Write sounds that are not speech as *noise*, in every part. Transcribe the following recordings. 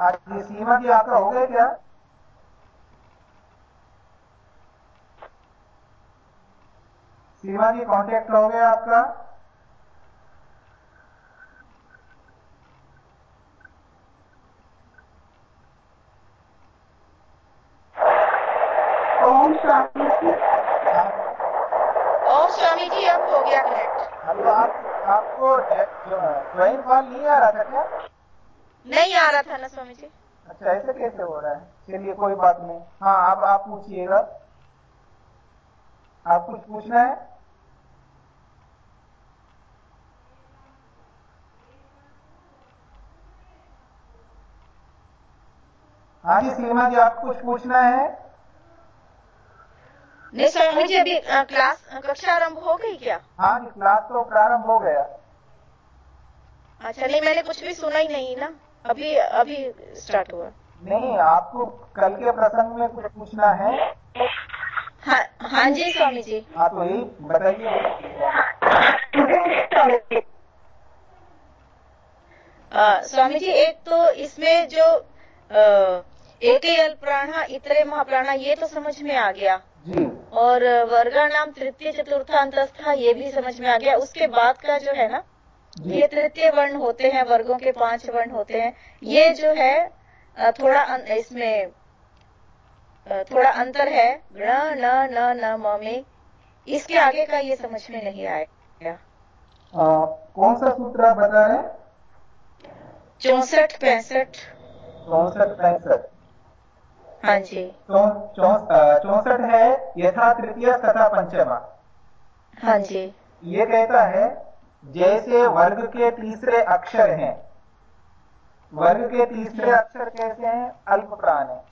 आज ये सीमा जी आपका हो गए क्या? सीमा जी कांटेक्ट हो गया आपका ओम स्वामी जी ओम स्वामी जी अब हो गया कनेक्ट हेलो आप आपको ज्वाइन कॉल नहीं आ रहा था क्या नहीं आ रहा था ना स्वामी जी अच्छा ऐसे कैसे हो रहा है? चलिए कोई बात नहीं। हाँ अब आप पूछिएगा। आप कुछ पूछना है? हाँ जी सीमा जी आप कुछ पूछना है? नहीं स्वामी जी अभी क्लास कक्षा आरंभ हो गई क्या? हाँ जी क्लास तो प्रारंभ हो गया। अच्छा नहीं मैंने कुछ भी सुना ही नहीं ना। अभी अभी स्टार्ट हुआ। नहीं आपको कल के प्रसंग में कुछ पूछना है? हाँ हाँ जी स्वामी जी। हाँ तो यही बताइए। स्वामी जी एक तो इसमें जो एक अल्प प्राण इतरे महाप्राण ये तो समझ में आ गया। जी। और वर्गा नाम तृतीय चतुर्थांतस्थ ये भी समझ में आ गया। उसके बाद का जो है ना ये तृतीय वर्ण होते हैं वर्गों के पाँच वर्ण होते हैं। ये जो है थोड़ा अन, इसमें थोड़ा अंतर है। न न न म में इसके आगे का ये समझ में नहीं आया। आ, कौन सा सूत्र आप बता रहे चौसठ पैंसठ। चौसठ पैंसठ। हाँ जी। अ, चौसठ है यथा तृतीय तथा पंचमा। हाँ जी। ये कहता है जैसे वर्ग के तीसरे अक्षर हैं। वर्ग के तीसरे अक्षर कैसे हैं? अल्प प्राण है।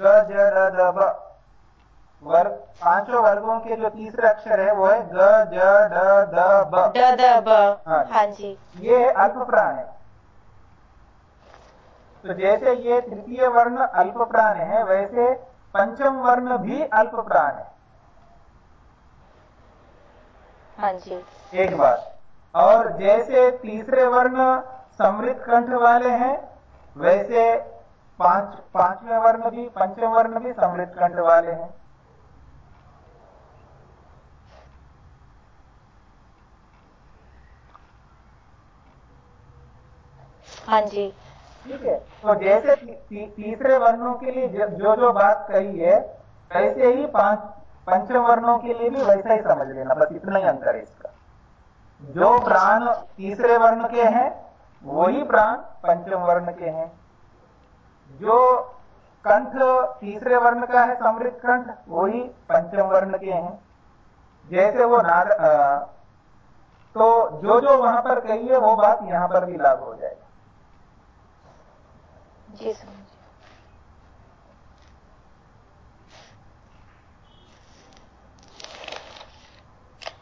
ग ज ड द ब। वर्ग पाँचों वर्गों के जो तीसरे अक्षर है वो है ग ज ड द ब। ड द ब। हाँ। हाँ जी। ये अल्प प्राण है। तो जैसे ये तृतीय वर्ण अल्प प्राण है वैसे पंचम वर्ण भी अल्प प्राण है। हाँ जी। एक बात और जैसे तीसरे वर्ण समृद्ध कंठ वाले हैं वैसे पाँच पाँचवें वर्ण भी पंचम वर्ण भी समृद्ध कंठ वाले हैं। हाँ जी। ठीक है। तो जैसे ती, ती, तीसरे वर्णों के लिए जो जो बात कही है वैसे ही पाँच पंचम वर्णों के लिए भी वैसा ही समझ लेना बस इतना ही अंतर है इसका। जो प्राण तीसरे वर्ण के हैं वही प्राण पंचम वर्ण के हैं। जो कंठ तीसरे वर्ण का है समृद्ध कंठ वही पंचम वर्ण के हैं। जैसे वो नार अ, तो जो जो वहाँ पर कही है वो बात यहाँ पर भी लागू हो जाएगी। जी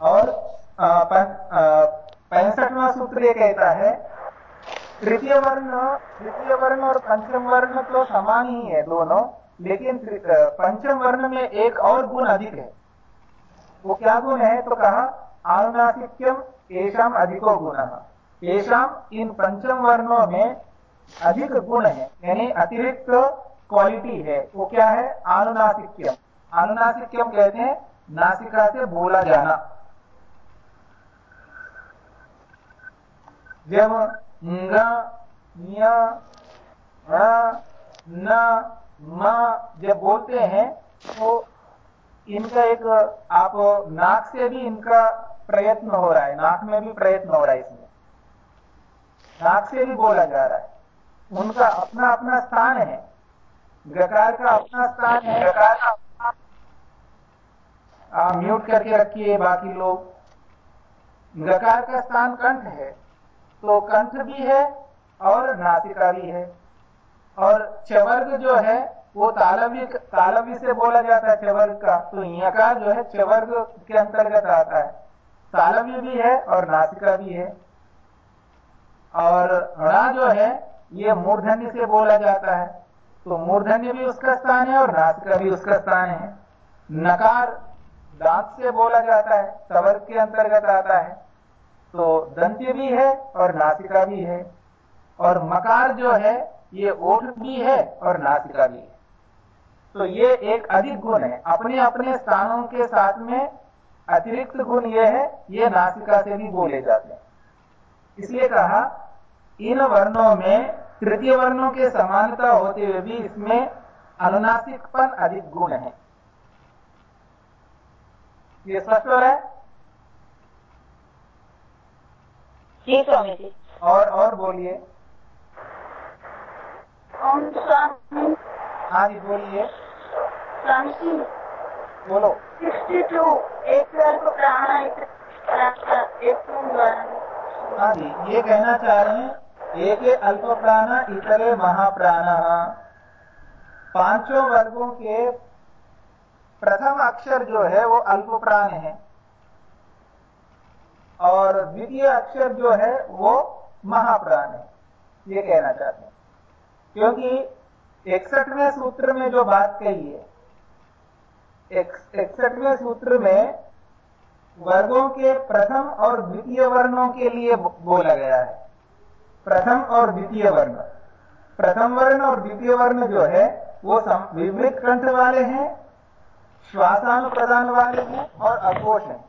और पैंसठवा सूत्र ये कहता है, तृतीय वर्ण तृतीय वर्ण और पंचम वर्ण तो समान ही है दोनों, लेकिन पंचम वर्ण में एक और गुण अधिक है। वो क्या गुण है? तो कहा, आनुनासिक्यम येषाम अधिको गुण। येषाम इन पंचम वर्णों में अधिक गुण है, यानी अतिरिक्त क्वालिटी है। वो क्या है? आनुनासिक्यम। आनुनासिक्यम कहते हैं, नासिका से बोला जाना। ण न, म जब बोलते हैं तो इनका एक, आप नाक से भी इनका प्रयत्न हो रहा है, नाक में भी प्रयत्न हो रहा है इसमें। नाक से भी बोला जा रहा है। उनका अपना अपना स्थान है। गकार का अपना स्थान है। गकार का आप म्यूट करके रखिए बाकी लोग। गकार का स्थान कंठ है। तो कंठ भी है और नासिका भी है। और चवर्ग जो है, वो तालव्य तालव्य से बोला जाता है चवर्ग का। तो यकार जो है, चवर्ग के अंतर्गत आता है। तालव्य भी है और नासिका भी है। और णा जो है, ये मूर्धन्य से बोला जाता है। तो मूर्धन्य भी उसका स्थान है और नासिका भी उसका स्थान है। नकार दांत से बोला जाता है सवर्ग के अंतर्गत आता है। तो दंत्य भी है और नासिका भी है। और मकार जो है, ये ओठ भी है और नासिका भी है। तो ये एक अधिक गुण है। अपने अपने स्थानों के साथ में अतिरिक्त गुण ये है, ये नासिका से भी बोले जाते हैं। इसलिए कहा, इन वर्णों में, तृतीय वर्णों के समानता होते हुए भी इसमें अनुनासिकपन अधिक गुण है। ये स्पष्ट हो रहा है? जी स्वामी जी और और बोलिए। हाँ जी बोलिए। स्वामी जी बोलो 62 एक को प्राण एक हाँ जी ये कहना चाह रहे हैं एक अल्प प्राण इतरे महाप्राण। पाँचों वर्गों के प्रथम अक्षर जो है वो अल्प प्राण है। और द्वितीय अक्षर जो है वो महाप्राण है। ये कहना चाहते हैं। क्योंकि इकसठवें सूत्र में जो बात कही है इकसठवें सूत्र में वर्गों के प्रथम और द्वितीय वर्णों के लिए बोला गया है। प्रथम और द्वितीय वर्ण। प्रथम वर्ण और द्वितीय वर्ण जो है, वो विवृत कंठ वाले हैं श्वासानुप्रदान वाले हैं और अघोष हैं।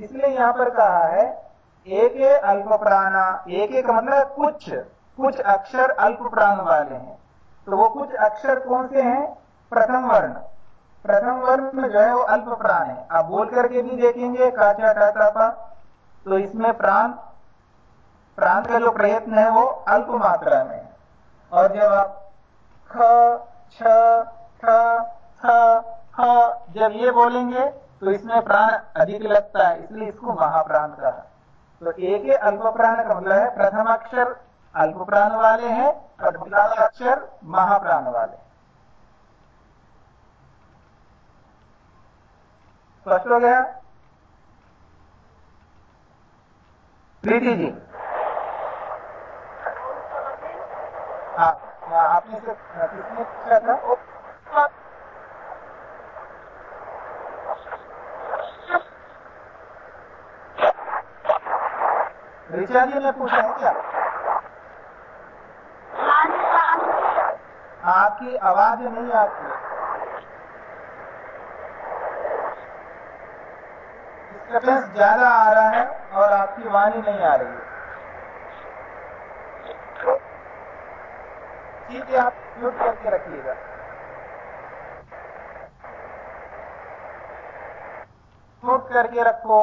इसलिए यहाँ पर कहा है, एक अल्प प्राणा, एक एक मतलब कुछ कुछ अक्षर अल्प प्राण वाले हैं। तो वो कुछ अक्षर कौन से हैं? प्रथम वर्ण। प्रथम वर्ण में जो है वो अल्प प्राण है। आप बोल करके भी देखेंगे, काचा टाटा तो इसमें प्राण प्राण का जो प्रयत्न है वो अल्प मात्रा में और जब आप ख, छ जब ये बोलेंगे तो इसमें प्राण अधिक लगता है, इसलिए इसको महाप्राण कहा। तो एक ही अल्प प्राण का मतलब है प्रथम अक्षर अल्प प्राण वाले हैं और अक्षर महाप्राण वाले स्पष्ट हो गया। प्रीति जी। हाँ आपने से किसने पूछा था? ऋचा जी ने पूछा है क्या? आपकी आवाज़ नहीं आती। डिस्टर्बेंस ज़्यादा आ रहा है और आपकी वाणी नहीं आ रही। है ठीक है, आप म्यूट करके रखिएगा। म्यूट करके रखो।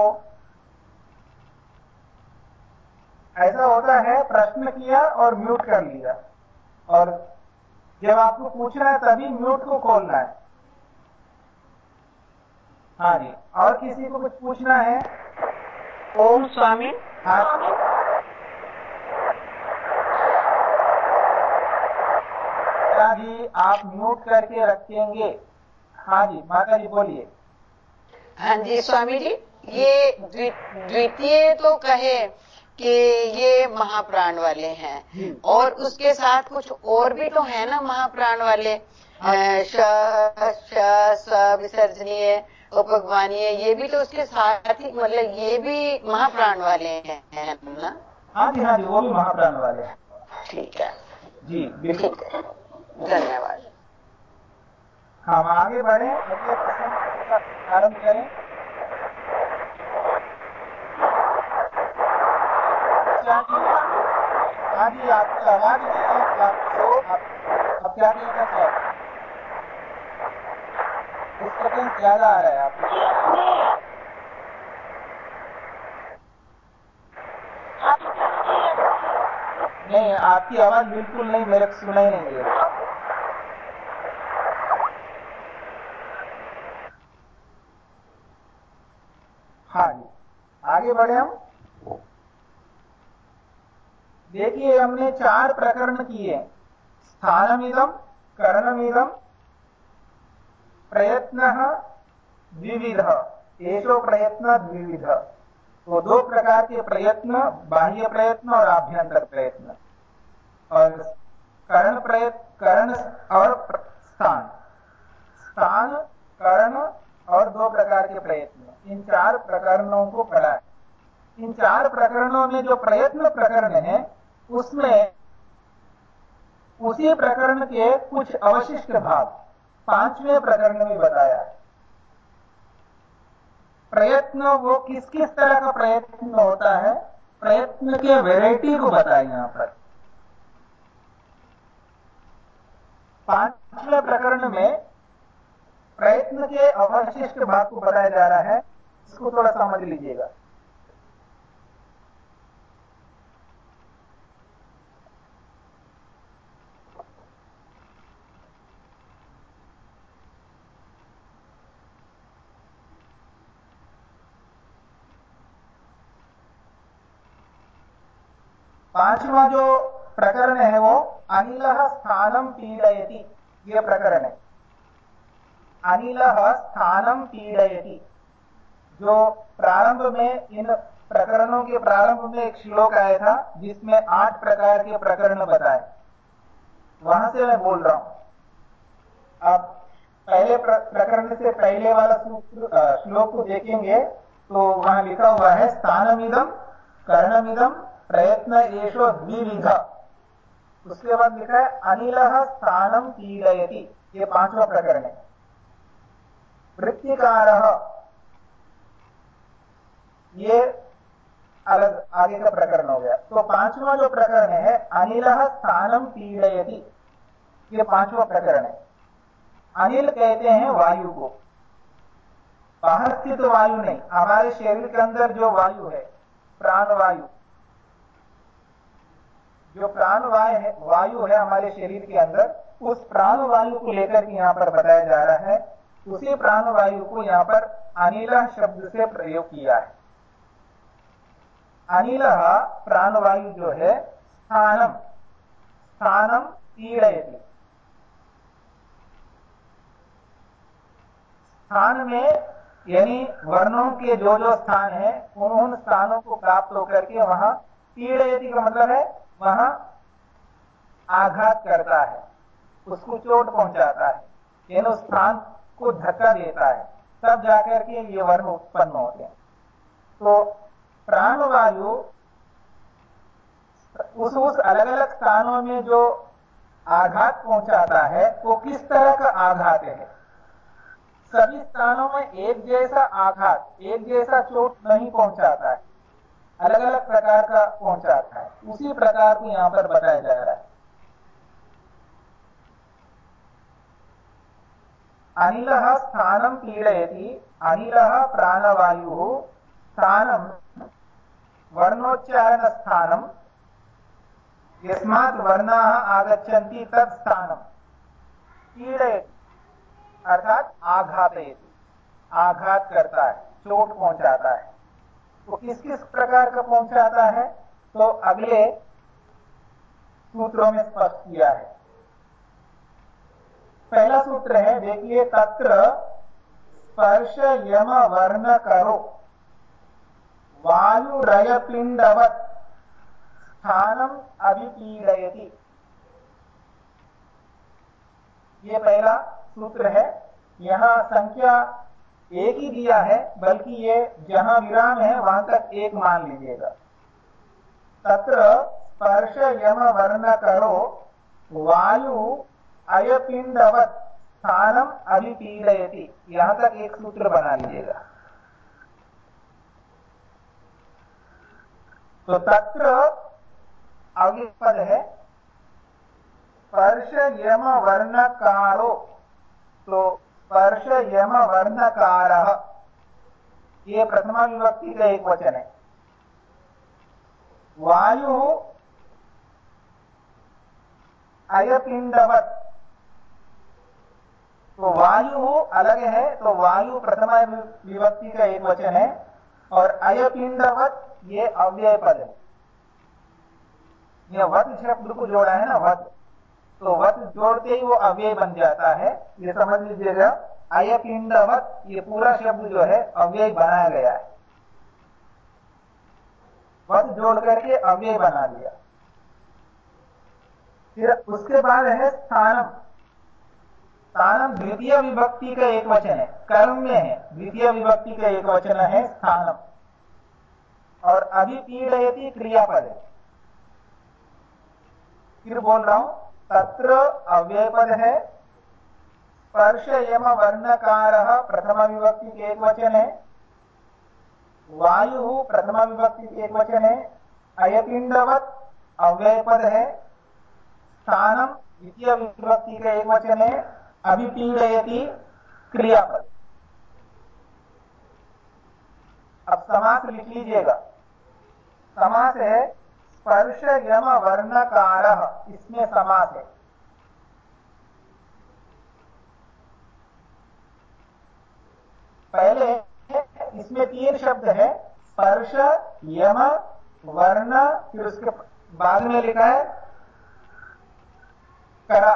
ऐसा होता है प्रश्न किया और म्यूट कर लिया। और जब आपको पूछना है तभी म्यूट को खोलना है। हाँ जी और किसी को कुछ पूछना है? ओम स्वामी। हाँ। जी आप म्यूट करके रखेंगे। हाँ जी माता जी बोलिए। हाँ जी स्वामी जी ये द्वितीय तो कहे। कि ये महाप्राण वाले हैं। और उसके साथ कुछ और भी तो है ना महाप्राण वाले? विसर्जनीय उपगवानीय ये भी तो उसके साथ ही मतलब ये भी महाप्राण वाले हैं है ना? हाँ जी हाँ जी वो भी महाप्राण वाले हैं। ठीक है। जी बिल्कुल। धन्यवाद। हम आगे बढ़े। अगले प्रश्न आरंभ करें। आपकी आवाज़ आ रहा है नहीं आपकी आवाज़ बिल्कुल नहीं मेरे को सुनाई नहीं दे रही हाँ जी, आगे बढ़े हम। देखिए, हमने चार प्रकरण किए स्थानमिदम करणमिदम प्रयत्न, द्विविध। एशो प्रयत्न, द्विविध। तो दो प्रकार के प्रयत्न, बाह्य प्रयत्न और आभ्यंतर प्रयत्न। और कर्ण प्रयत्न करण और स्थान। स्थान, कर्ण और दो प्रकार के प्रयत्न। इन चार प्रकरणों को पढ़ा है। इन चार प्रकरणों में जो प्रयत्न प्रकरण है उसमें उसी प्रकरण के कुछ अवशिष्ट भाग पाँचवें प्रकरण में बताया। प्रयत्न वो किस किस तरह का प्रयत्न होता है? प्रयत्न के वैरायटी को बताया यहाँ पर। पाँचवें प्रकरण में प्रयत्न के अवशिष्ट भाग को बताया जा रहा है, इसको थोड़ा समझ लीजिएगा। पांचवा जो प्रकरण है वो अनिल स्थानम पीड़यति। ये प्रकरण है। अनिल स्थानम पीड़यति। जो प्रारंभ में, इन प्रकरणों के प्रारंभ में एक श्लोक आया था, जिसमें आठ प्रकार के प्रकरण बताए। वहाँ से मैं बोल रहा हूँ। अब पहले प्रकरण से पहले वाला श्लोक को देखेंगे तो वहाँ लिखा हुआ है स्थानमिदम कर्णमिदम प्रयत्न एशो द्विविध। उसके बाद लिखा है, अनिल स्थानम पीड़यति। ये पांचवा प्रकरण है। वृत्तिकार ये अलग, आगे का प्रकरण हो गया। तो पांचवा जो प्रकरण है, अनिल स्थानम पीड़यती। ये पांचवा प्रकरण है। अनिल कहते हैं वायु को। बाहर स्थित वायु नहीं, हमारे शरीर के अंदर जो वायु है प्राण वायु जो प्राण वायु है वायु है हमारे शरीर के अंदर, उस प्राण वायु को लेकर यहाँ पर बताया जा रहा है। उसी प्राण वायु को यहाँ पर अनिला शब्द से प्रयोग किया है। अनिल प्राणवायु जो है, स्थानम स्थानम पीड़यति स्थान में, यानी वर्णों के जो जो स्थान है, उन स्थानों को प्राप्त होकर के वहाँ पीड़यति का मतलब है वहाँ आघात करता है, उसको चोट पहुंचाता है यानी उस स्थान को धक्का देता है, तब जाकर के ये वर्ण उत्पन्न होते हैं। तो प्राणवायु उस उस अलग अलग स्थानों में जो आघात पहुंचाता है, वो किस तरह का आघात है? सभी स्थानों में एक जैसा आघात, एक जैसा चोट नहीं पहुंचाता है। अलग अलग प्रकार का पहुंचाता है। उसी प्रकार को यहाँ पर बताया जा रहा है। अनिल स्थानम पीड़यति, अनिल प्राणवायु स्थानम वर्णोच्चारण स्थानम यस्मात् वर्णाः आगच्छन्ति तत् स्थानम पीड़यति, अर्थात आघातयति। आघात करता है, चोट पहुंचाता है। तो किस किस प्रकार का पहुंचाता है? तो अगले सूत्रों में स्पष्ट किया है। पहला सूत्र है, देखिए, तत्र स्पर्श यम वर्ण करो। वायुरय पिंडवत स्थानम अभिपीड़यति। ये पहला सूत्र है, यहाँ संख्या एक ही दिया है, बल्कि ये जहाँ विराम है, वहाँ तक एक मान लीजिएगा। तत्र स्पर्श यम वर्ण करो, वायु अयपिंडवत स्थानम अभिपीड़यति। यहाँ तक एक सूत्र बना लीजिएगा। तो तत्र अविपद है। स्पर्श यम वर्णकारो तो स्पर्श यम वर्णकार ये प्रथमा विभक्ति का एक वचन। है वायु अयपिंडवत तो वायु अलग है तो वायु प्रथमा विभक्ति का एक वचन। है और अयपिंडवत ये अव्यय पद है यह वत शब्द को जोड़ा है ना वत तो वत जोड़ते ही वो अव्यय बन जाता है। ये समझ लीजिएगा। अय पिंडवत, ये पूरा शब्द जो है, अव्यय बनाया गया है। वत जोड़ करके अव्यय बना दिया फिर उसके बाद है स्थानम। स्थानम द्वितीय विभक्ति का एक वचन है। कर्म में है। द्वितीय विभक्ति का एक वचन है स्थानम। और अभिपीड़यति क्रियापद है। फिर बोल रहा हूँ तत्र अव्ययपद है स्पर्श यम वर्णकार प्रथम विभक्ति के एक वचन है वायु प्रथम विभक्ति के एक वचन है अयपिंडवत अव्यय पद है स्थानम द्वितीय विभक्ति का एक वचन है अभिपीड़यति क्रियापद। अब समास लिख लीजिएगा समास है स्पर्श यम वर्णकार, इसमें समास है। पहले इसमें तीन शब्द है, स्पर्श, यम, वर्ण, फिर उसके बाद में लिखा है, करा।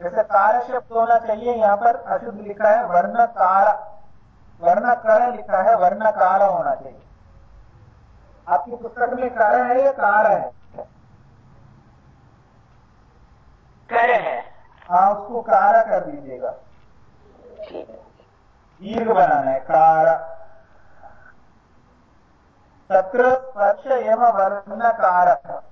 जैसे कार शब्द होना चाहिए, यहाँ पर अशुद्ध लिखा है वर्ण कार वर्ण कर लिखा है वर्ण कार होना चाहिए। आपकी पुस्तक में कर है या कार है। कर है। हाँ उसको कार कर दीजिएगा। दीर्घ बनाना है कार। तत्र स्पर्श एवं वर्णकार तो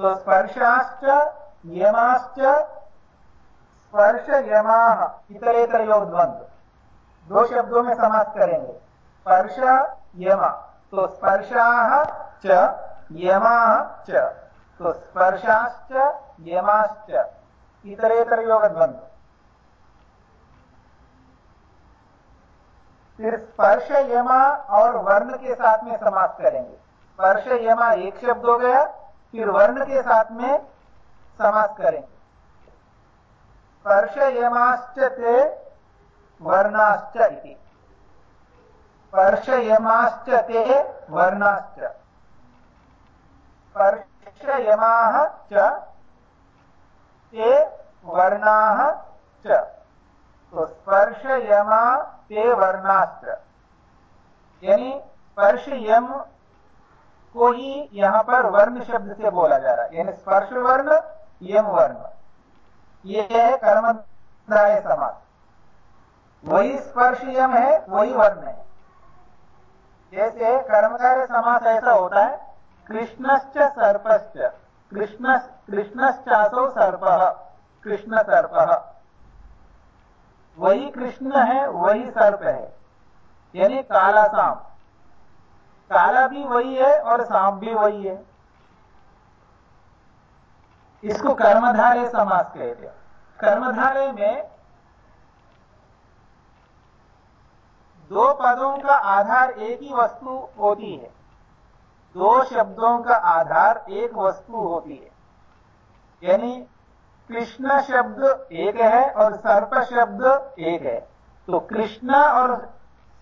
स्पर्शाश्च यमाश्च स्पर्श यमा इतरेतर योग द्वंद्व दो शब्दों में समास करेंगे। स्पर्श, यमा। तो स्पर्शा च, यमा च। तो स्पर्शाश्च, यमाश्च। इतरेतर योग द्वंद्व फिर स्पर्श, यमा और वर्ण के साथ में समास करेंगे। स्पर्श, यमा एक शब्द हो गया। फिर वर्ण के साथ में समास करेंगे स्पर्श यमाश्च ते वर्णाश्च इति। स्पर्श यमाश्च ते वर्णाश्च। स्पर्श यमाः च ते वर्णाः च। तो स्पर्श यमा ते वर्णाश्च। यानी स्पर्श यम को ही यहाँ पर वर्ण शब्द से बोला जा रहा है। यानी स्पर्श वर्ण, यम वर्ण। ये है कर्मधारय समास। वही स्पर्श यम है, वही वर्ण है। जैसे कर्मधारय समास ऐसा होता है, कृष्णश्च सर्पश्च कृष्ण कृष्णश्चासो सर्प कृष्ण सर्प वही कृष्ण है, वही सर्प है। यानी काला सांप काला भी वही है और सांप भी वही है। इसको कर्मधारय समास कहते हैं कर्मधारय में दो पदों का आधार एक ही वस्तु होती है। दो शब्दों का आधार एक वस्तु होती है। यानी कृष्ण शब्द एक है और सर्प शब्द एक है। तो कृष्ण और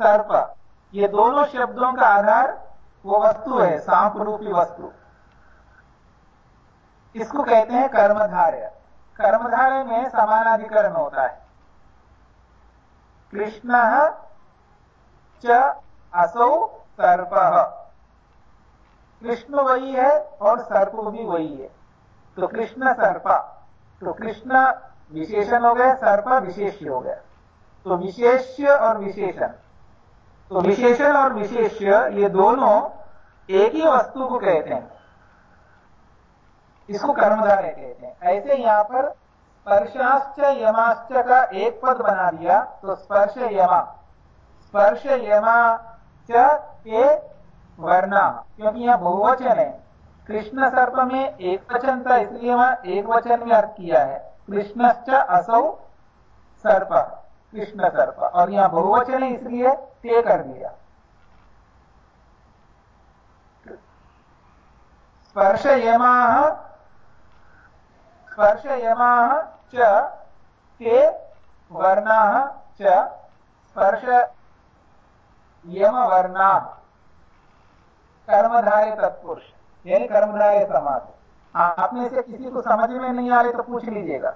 सर्प ये दोनों शब्दों का आधार वो वस्तु है सांप रूपी वस्तु। इसको कहते हैं कर्मधार्य। कर्मधार्य में समानाधिकरण होता है। कृष्ण च असौ सर्प। कृष्ण वही है और सर्प भी वही है। तो कृष्ण सर्पा। तो कृष्ण विशेषण हो गया, सर्प विशेष हो गया। तो विशेष्य और विशेषण। तो विशेषण और विशेष्य, ये दोनों एक ही वस्तु को कहते हैं। इसको कर्मधारय कहते हैं। ऐसे यहाँ पर स्पर्शाश्च यमाश्च का एक पद बना दिया तो स्पर्श यमा। स्पर्श यमा के वर्णा, क्योंकि यहाँ बहुवचन है। कृष्ण सर्प में एक वचन था, इसलिए वहाँ एक वचन में अर्थ किया है। कृष्णश्च असौ सर्प, कृष्ण सर्प। और यहाँ बहुवचन है, इसलिए ते कर दिया। स्पर्श यमा स्पर्श यमा च ते वर्णा च स्पर्श यम वर्णा कर्मधारे तत्पुरुष, यानी कर्मधारे समाज आप में से किसी को समझ में नहीं आ रहे तो पूछ लीजिएगा।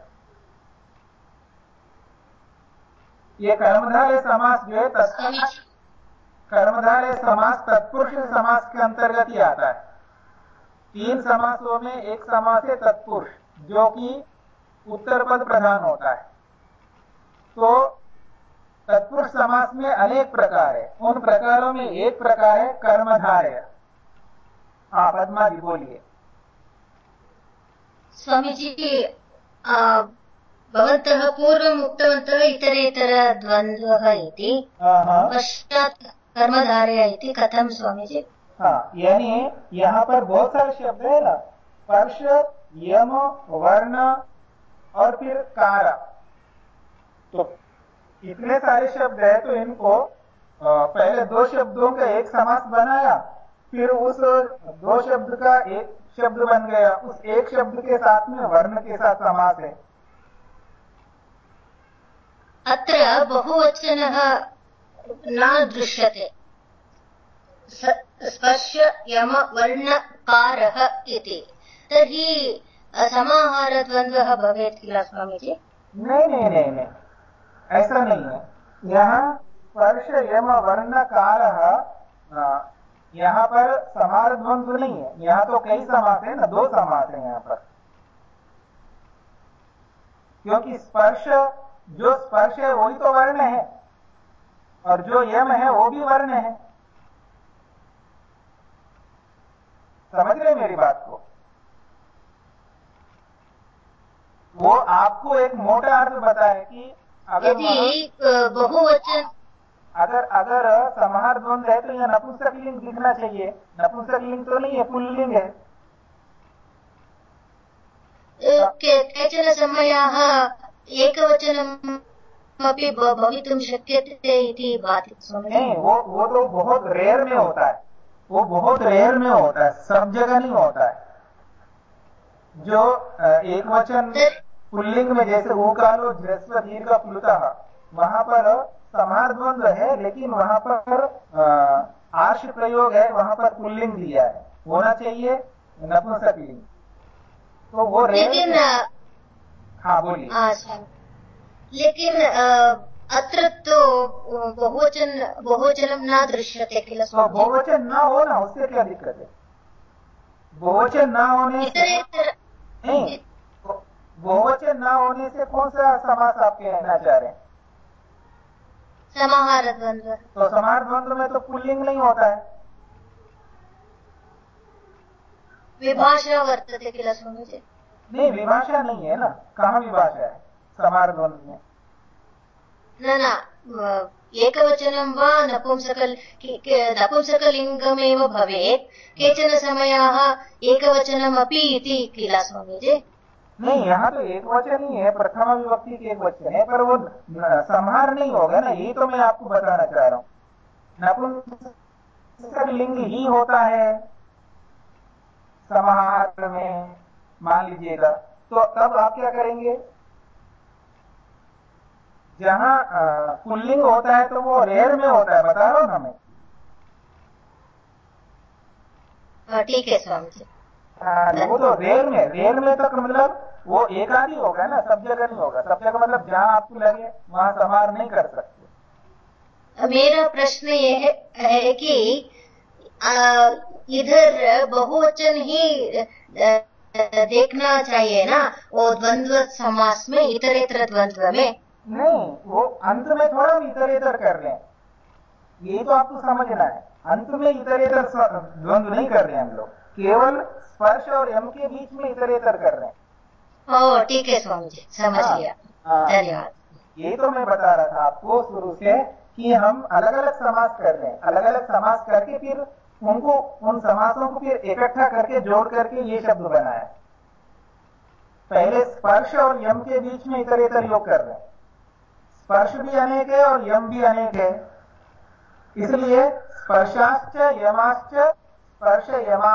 ये कर्मधारय समास जो है कर्मधारय समास, तत्पुरुष समास के अंतर्गत ही आता है। तीन समासों में एक समास है तत्पुरुष, जो कि उत्तर पद प्रधान होता है। तो तत्पुरुष समास में अनेक प्रकार है। उन प्रकारों में एक प्रकार है कर्मधार्य। हाँ पद्मा जी बोलिए। स्वामी जी भवन्तः पूर्वम् उक्तवन्तः इतरेतरद्वन्द्वः इति। पश्चात् कर्मधारय इति कथं स्वामीजी? हाँ यानी यहाँ पर बहुत सारे शब्द है ना स्पर्श यम वर्ण और फिर कार तो इतने सारे शब्द है तो इनको पहले दो शब्दों का एक समास बनाया फिर उस दो शब्द का एक शब्द बन गया उस एक शब्द के साथ में वर्ण के साथ समास है। अत्र बहुवचनः न दृश्यते। स्पर्श यम वर्णकारः इति। तर्हि समाहारद्वन्द्वः भवेत् किल नहीं नहीं नहीं नहीं ऐसा नहीं है। यहाँ स्पर्श यम वर्णकार यहाँ पर समार द्वंद्व नहीं है। यहाँ तो कई समास है ना, दो समास है यहाँ पर। क्योंकि स्पर्श जो स्पर्श है वही तो वर्ण है। और जो यम है वो भी वर्ण है। समझ रहे मेरी बात को? वो आपको एक मोटा अर्थ बताए कि अगर बहुवचन अगर अगर समाहार द्वंद है तो यह नपुंसक लिंग दिखना चाहिए। नपुंसक लिंग तो नहीं है पुल्लिंग है। केचन समयाः एकवचनमपि भवितुं शक्यते इति नहीं वो वो तो बहुत रेयर में होता है। वो बहुत रेयर में होता है। सब जगह नहीं होता है। जो एक वचन पुल्लिंग में जैसे वो कालो जस्व दीर्घ प्लुता वहाँ पर समार द्वंद्व है लेकिन वहाँ पर आर्ष प्रयोग है वहाँ पर पुल्लिंग दिया है। होना चाहिए नपुंसक लिंग तो वो लेकिन हाँ बोलिए। अच्छा। लेकिन अत्र तो बहुवचन बहुवचन न दृश्यते किल बहुवचन न हो ना उससे क्या दिक्कत है? बहुवचन न होने से नहीं बहुवचन न होने से कौन सा समास आप कहना चाह रहे हैं? समाहार द्वंद्व। तो समाहार द्वंद्व में तो पुल्लिंग नहीं होता है। विभाषा वर्तते किल स्वामीजी नहीं विभाषा नहीं है ना? कहा विभाषा है? समार द्वंद्व में। न न एकवचनं वा नपुंसकल् नपुंसकलिङ्गमेव भवेत्। केचन समयाः एकवचनमपि इति किल स्वामीजी? नहीं यहाँ तो एक वचन ही है प्रथम विभक्ति के एक वचन है पर वो संहार नहीं होगा ना यही तो मैं आपको बताना चाह रहा हूँ। नपुंसक लिंग ही होता है समाहार में। मान लीजिएगा। तो तब आप क्या करेंगे? जहाँ पुल्लिंग होता है तो वो रेयर में होता है बता रहा हूँ ना मैं। हाँ, ठीक है स्वामी हाँ वो तो रेयर में रेयर में तक मतलब वो एक आदि होगा ना सब जगह नहीं होगा। सब जगह मतलब जहाँ आपको लगे वहाँ समार नहीं कर सकते। मेरा प्रश्न ये है है कि इधर बहुवचन ही देखना चाहिए ना? वो द्वंद्व समास में इतर इतर द्वंद्व में। नहीं वो अंत में थोड़ा इतर इतर कर रहे हैं। यही तो आपको समझना है। अंत में इतर इतर द्वंद्व नहीं कर रहे हैं हम लोग। केवल स्पर्श और यम के बीच में इतर इतर कर रहे हैं। ओ ठीक है स्वामी जी समझ हाँ। लिया हाँ। धन्यवाद। ये तो मैं बता रहा था आपको शुरू से कि हम अलग अलग समास कर रहे हैं। अलग अलग समास करके फिर उनको उन समासों को फिर इकट्ठा करके जोड़ करके ये शब्द बनाया पहले स्पर्श और यम के बीच में इतर इतर योग कर रहे हैं। स्पर्श भी अनेक है और यम भी अनेक है। इसलिए स्पर्शाश्च यमाश्च स्पर्श यमा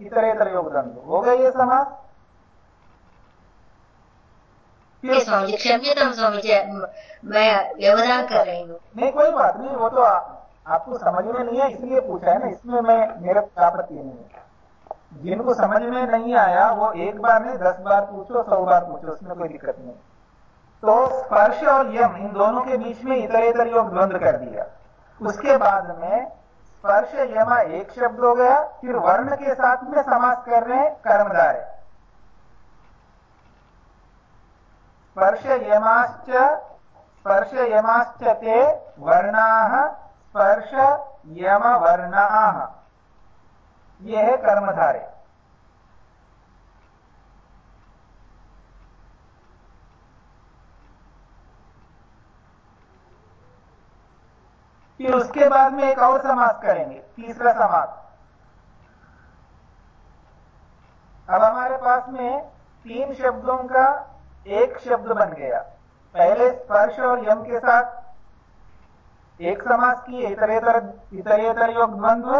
इतर इतर योग योगदंड हो गए ये समास। स्वामी जी क्षम्यताम स्वामी जी मैं व्यवधान कर रही हूँ। नहीं कोई बात नहीं वो तो आ, आपको समझ में नहीं है, इसलिए पूछा है ना, इसमें मैं, मेरे आपत्ति नहीं है। जिनको समझ में नहीं आया, वो एक बार नहीं, दस बार पूछो, सौ बार पूछो, उसमें कोई दिक्कत नहीं। तो स्पर्श और यम, इन दोनों के बीच में इतर इतर योग द्वंद कर दिया। उसके बाद में स्पर्श, यमा, एक शब्द हो गया, फिर वर्ण के साथ में समास कर रहे हैं कर्मधार है स्पर्श, यमाश्च स्पर्श, यमाश्च वर्णाः स्पर्श यम वर्ण। यह कर्मधारे। फिर उसके बाद में एक और समास करेंगे, तीसरा समास। अब हमारे पास में तीन शब्दों का एक शब्द बन गया। पहले स्पर्श और यम के साथ एक समास किए इतरेतर इतरेतर योग द्वंद्व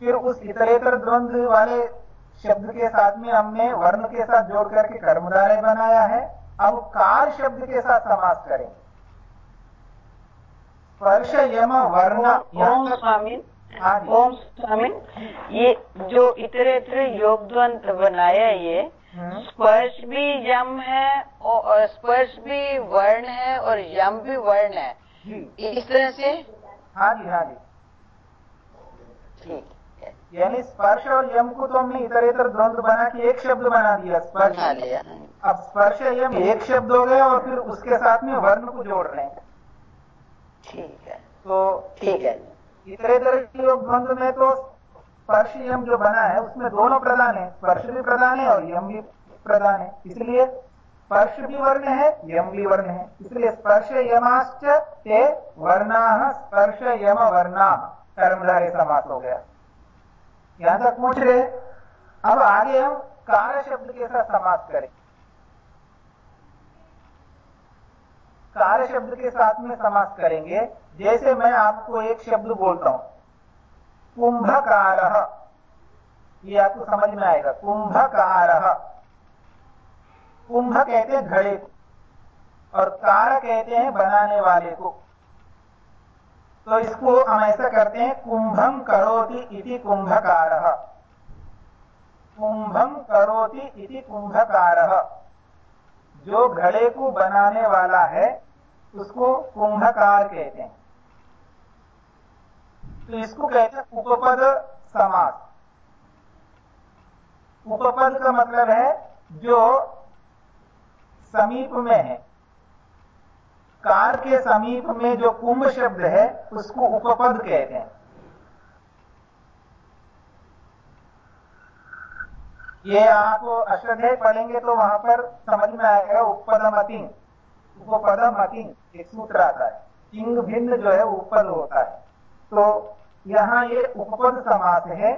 फिर उस इतरेतर द्वंद्व वाले शब्द के साथ में हमने वर्ण के साथ जोड़ करके कर्मधारय बनाया है। अब कार शब्द के साथ समास करें। स्पर्श यम वर्ण। ओम स्वामी। हाँ ओम स्वामी। ये जो इतरे इतरे योग द्वंद बनाया ये हम्म। स्पर्श भी यम है और स्पर्श भी वर्ण है और यम भी वर्ण है। इस तरह से? हाँ जी हाँ जी। ठीक। है यानी स्पर्श और यम को तो हमने इतर इतर द्वंद्व बना के एक शब्द बना दिया स्पर्श। लिया अब स्पर्श यम एक शब्द हो गया और फिर उसके साथ में वर्ण को जोड़ रहे हैं। ठीक है। तो ठीक है। इतरेतर योग द्वंद्व में तो स्पर्श यम जो बना है उसमें दोनों प्रधान है। स्पर्श भी प्रधान है और यम भी प्रधान है। इसलिए स्पर्श भी वर्ण है, यम भी वर्ण है। इसलिए स्पर्श यमाश्च ते वर्णा, स्पर्श यम वर्णा। कर्मधारे समास हो गया। यहाँ तक पूछ रहे अब आगे हम कार शब्द के साथ समास करें। कार शब्द के साथ में समास करेंगे। जैसे मैं आपको एक शब्द बोलता हूँ। कुंभकार। ये आपको समझ में आएगा। कुंभकार। कुंभ कहते हैं घड़े को, और कार कहते हैं बनाने वाले को। तो इसको हम ऐसा करते हैं, कुंभम करोति इति कुंभकार। कुंभम करोति इति कुंभकार। जो घड़े को बनाने वाला है, उसको कुंभकार कहते हैं। तो इसको कहते हैं उपपद समास। उपपद का मतलब है, जो समीप में है। कार के समीप में जो कुंभ शब्द है, उसको उपपद कहते हैं। ये आप अष्टाध्याय पढ़ेंगे तो वहाँ पर समझ में आएगा उपपदमतिंग उपपदमतिंग एक सूत्र आता है। किंग भिन्न जो है, उपपद होता है। तो यहाँ ये उपपद समास है।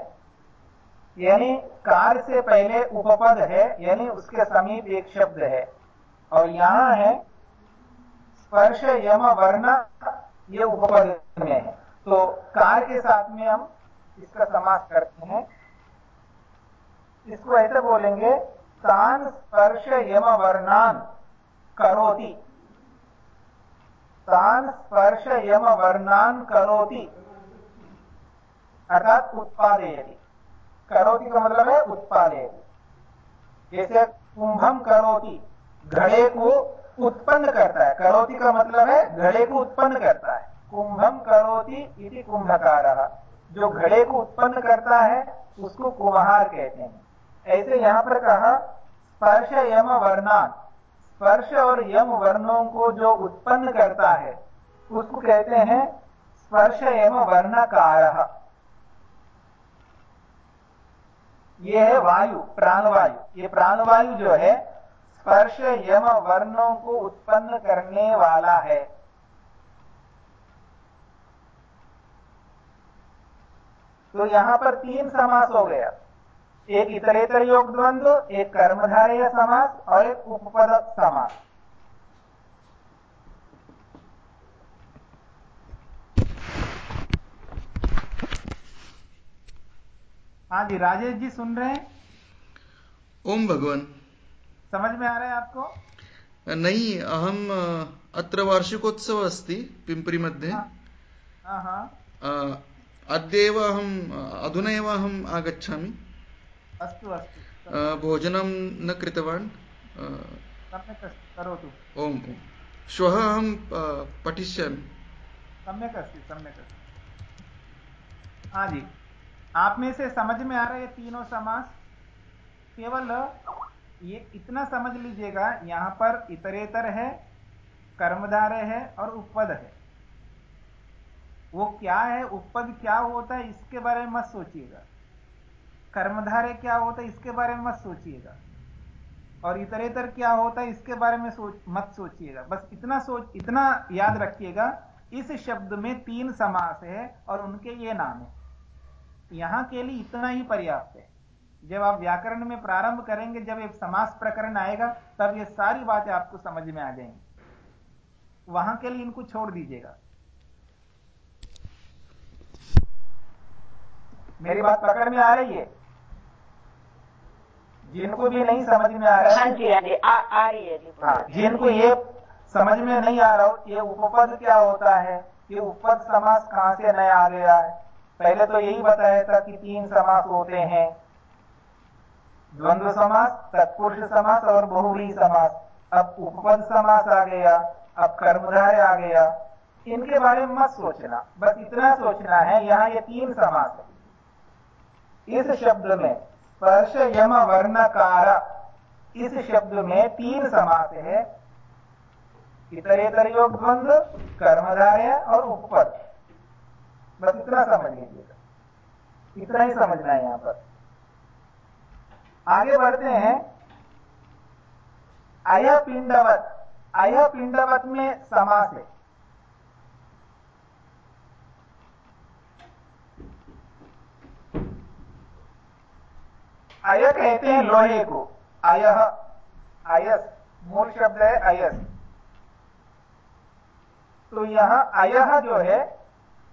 यानी कार से पहले उपपद है, यानी उसके समीप एक शब्द है। और यहाँ है स्पर्श यम वर्ण ये उपपद में है। तो कार के साथ में हम इसका समास करते हैं। इसको ऐसे बोलेंगे, तान स्पर्श यम वर्णान करोति। तान स्पर्श यम वर्णान करोति। अर्थात उत्पादयति। करोति का मतलब है उत्पादयति। जैसे कुंभम करोति। घड़े को उत्पन्न करता है। करोति का मतलब है घड़े को उत्पन्न करता है। कुंभम करोति इति कुंभकार। जो घड़े को उत्पन्न करता है, उसको कुम्हार कहते हैं। ऐसे यहाँ पर कहा, स्पर्श यम वर्णान। स्पर्श और यम वर्णों को जो उत्पन्न करता है, उसको कहते हैं स्पर्श यम वर्णकार। ये है वायु, प्राणवायु। ये प्राणवायु जो है स्पर्श यम वर्णों को उत्पन्न करने वाला है। तो यहाँ पर तीन समास हो गया। एक इतरेतर योग द्वंद्व एक कर्मधारय समास और एक उपपद समास। हाँ जी, राजेश जी सुन रहे हैं? ओम भगवान। समझ में आ रहा है आपको? नहीं अहम अत्र वार्षिकोत्सव अस्ति पिम्परी मध्ये। अद्य एव अहम् अधुना एव अहम् आगच्छामि। अस्तु अस्तु। भोजनं न कृतवान्। सम्यक् अस्ति करोतु। ओम् ओम्। श्वः अहं पठिष्यामि। सम्यक् अस्ति सम्यक् अस्ति। हाँ जी। आप में से समझ में आ रहे तीनों समास? केवल ये इतना समझ लीजिएगा, यहाँ पर इतरेतर है, कर्मधारय है और उपपद है। वो क्या है, उपपद क्या होता है, इसके बारे में मत सोचिएगा। कर्मधारय क्या होता है, इसके बारे में मत सोचिएगा। और इतरेतर क्या होता है, इसके बारे में सोच, मत सोचिएगा। बस इतना सोच, इतना याद रखिएगा, इस शब्द में तीन समास है और उनके ये नाम है। यहाँ के लिए इतना ही पर्याप्त है। जब आप व्याकरण में प्रारंभ करेंगे जब एक समास प्रकरण आएगा तब ये सारी बातें आपको समझ में आ जाएँगी। वहाँ के लिए इनको छोड़ दीजिएगा। मेरी बात पकड़ में आ रही है? जिनको भी नहीं समझ में आ रहा है हाँ जी हाँ जी आ, आ रही है हाँ जिनको ये समझ में नहीं आ रहा हो ये उपपद क्या होता है ये उपपद समास कहाँ से नया आ गया है। पहले तो यही बताया था कि तीन समास होते हैं। द्वंद्व समास, तत्पुरुष समास और बहुवी समास। अब उपपद समास आ गया, अब कर्मधारय आ गया। इनके बारे में मत सोचना, बस इतना सोचना है, यहाँ ये तीन समास है। इस शब्द में स्पर्श यम वर्णकार इस शब्द में तीन समास है। इतरेतर योग द्वंद कर्मधारय और उपपद। बस इतना समझ लीजिएगा। इतना ही समझना है यहाँ पर। आगे बढ़ते हैं। अय पिंडवत। अय पिंडवत में समास। है अय कहते हैं लोहे को। अय, अयस, मूल शब्द है अयस। तो यहाँ अयह जो है,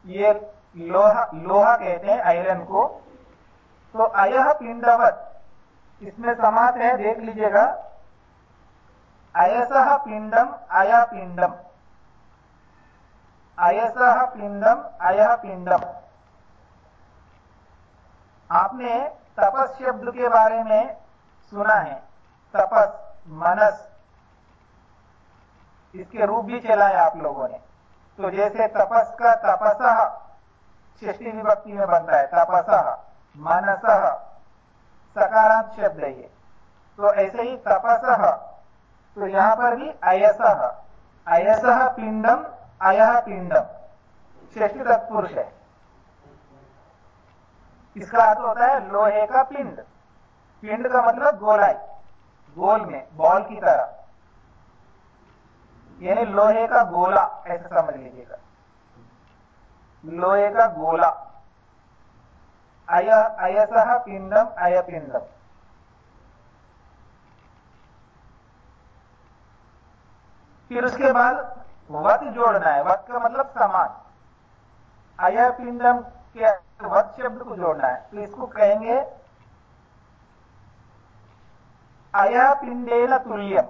ये लोहा लोहा कहते हैं आयरन को। तो अयह पिंडवत। इसमें समास है, देख लीजिएगा। अयसह पिंडम, अया पिंडम। अयसह पिंडम अयह पिंडम। आपने तपस शब्द के बारे में सुना है। तपस, मनस। इसके रूप भी चलाए आप लोगों ने। तो जैसे तपस का तपसह षष्ठी विभक्ति में बनता है। तपसह मनसह सकारांत शब्द है। तो ऐसे ही तपसह तो यहाँ पर भी अयसह अयसह पिंडम अयह पिंडम श्रेष्ठ तत्पुरुष है। इसका अर्थ होता है लोहे का पिंड। पिंड का मतलब गोलाई, गोल में, बॉल की तरह। यानी लोहे का गोला, ऐसा समझ लीजिएगा। लोहे का गोला। अय अयसह पिंडम अय पिंडम फिर उसके बाद वत जोड़ना है, वत का मतलब समान। अय पिंडम के वत शब्द को जोड़ना है तो इसको कहेंगे अय पिंडेन तुल्यम।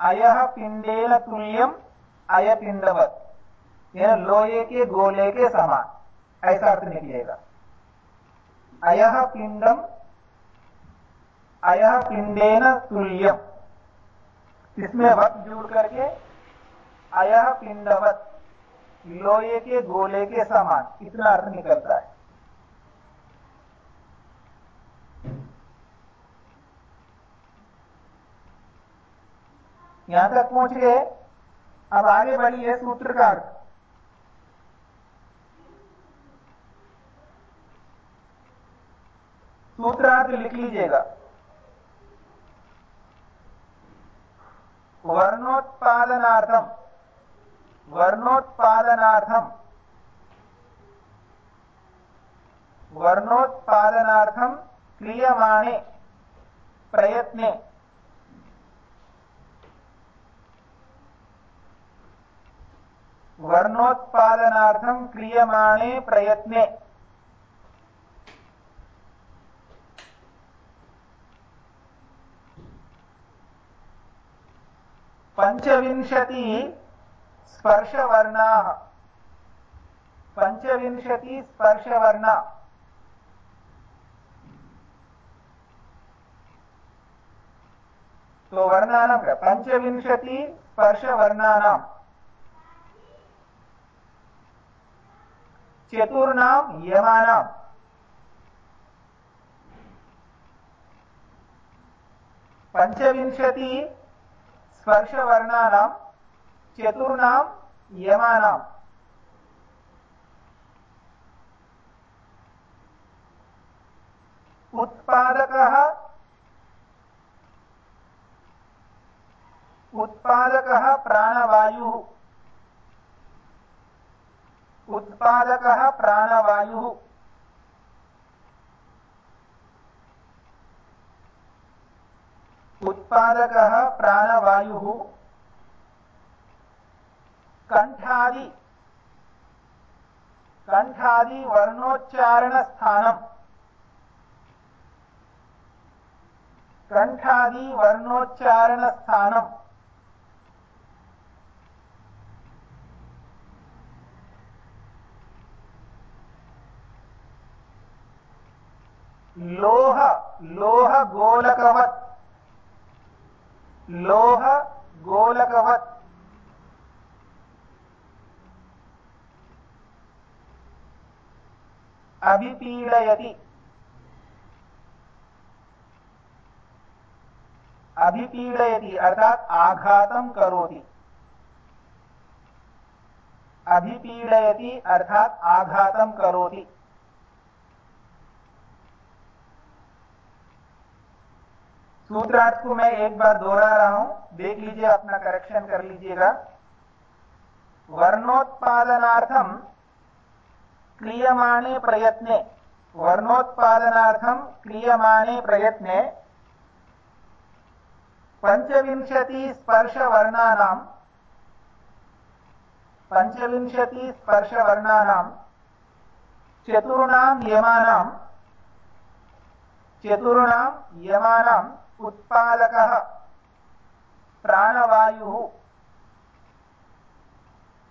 अय पिंडेल तुल्यम अय पिंडवत। लोहे के, गोले के समान। ऐसा अर्थ निकलेगा। अय पिंडम अय पिंडेन तुल्यम। इसमें वक्त जोड़ करके अय पिंडवत लोहे के गोले के समान, इतना अर्थ निकलता है। यहाँ तक पहुँच गए। अब आगे बढ़िए सूत्र का अर्थ सूत्रार्थ लिख लीजिएगा। वर्णोत्पादनार्थम। वर्णोत्पादनार्थम। वर्णोत्पादनार्थम क्रियमाणे प्रयत्ने। वर्णोत्पादनार्थम क्रियमाणे प्रयत्ने। पंचविंशति स्पर्शवर्णा। पंचविंशति स्पर्शवर्णा। तो वर्णानाम का पंचविंशति स्पर्शवर्णानाम चतुर्नां यमानां। पञ्चविंशति स्पर्शवर्णानां चतुर्णां यमानाम् उत्पादकः उत्पादकः प्राणवायुः। उत्पादकः प्राणवायुः। उत्पादकः प्राणवायुः कण्ठादि कण्ठादि वर्णोच्चारणस्थानम्। कण्ठादि वर्णोच्चारणस्थानम्। लोह लोह गोलकवत् लोह गोलकवत् अभिपीडयति। अभिपीडयति अर्थात आघातं करोति। अभिपीडयति अर्थात आघातं करोति। सूत्रार्थ को मैं एक बार दोहरा रहा हूँ। देख लीजिए, अपना करेक्शन कर लीजिएगा। वर्णोत्पादनार्थम क्रियमाणे प्रयत्ने। वर्णोत्पादनार्थम क्रियमाणे प्रयत्ने। पंचविंशति स्पर्श वर्णानाम पंचविंशति स्पर्श वर्णानाम चतुर्णाम यमानाम। चतुर्णाम उत्पादकः प्राणवायुः।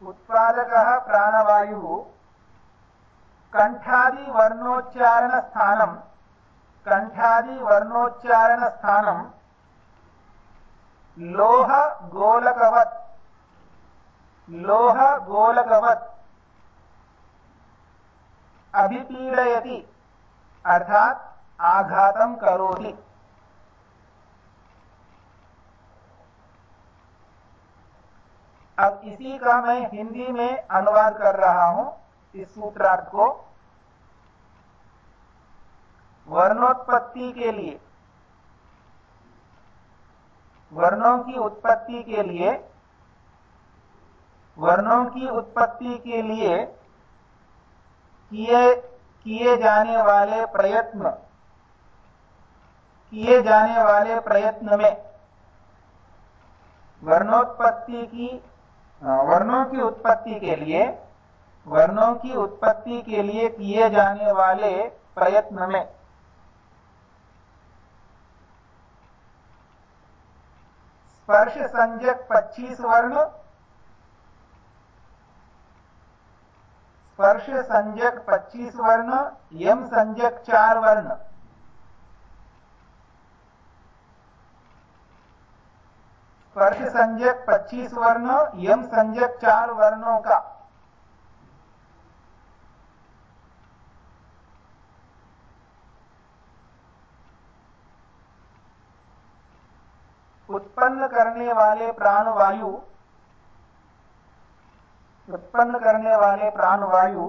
उत्पादकः प्राणवायुः। कण्ठादिवर्णोच्चारणस्थानं कण्ठादिवर्णोच्चारणस्थानं लोहगोलकवत्। लोहगोलकवत्। अभिपीडयति। अर्थात् आघातं करोति। अब इसी का मैं हिंदी में अनुवाद कर रहा हूँ, इस सूत्रार्थ को। वर्णोत्पत्ति के लिए। वर्णों की उत्पत्ति के लिए। वर्णों की उत्पत्ति के लिए किए किए जाने वाले प्रयत्न। किए जाने वाले प्रयत्न में। वर्णोत्पत्ति की वर्णों की उत्पत्ति के लिए, वर्णों की उत्पत्ति के लिए किए जाने वाले प्रयत्न में। स्पर्श संजक 25 वर्ण। स्पर्श संजक 25 वर्ण, यम संजक चार वर्ण। स्पर्श संजक 25 वर्ण, यम संजक चार वर्णों का। उत्पन्न करने वाले प्राणवायु, उत्पन्न करने वाले प्राणवायु